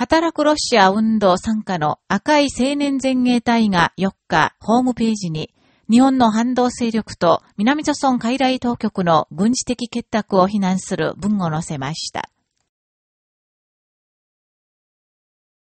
働くロシア運動参加の赤い青年前衛隊が4日、ホームページに、日本の反動勢力と南朝村海来当局の軍事的結託を非難する文を載せました。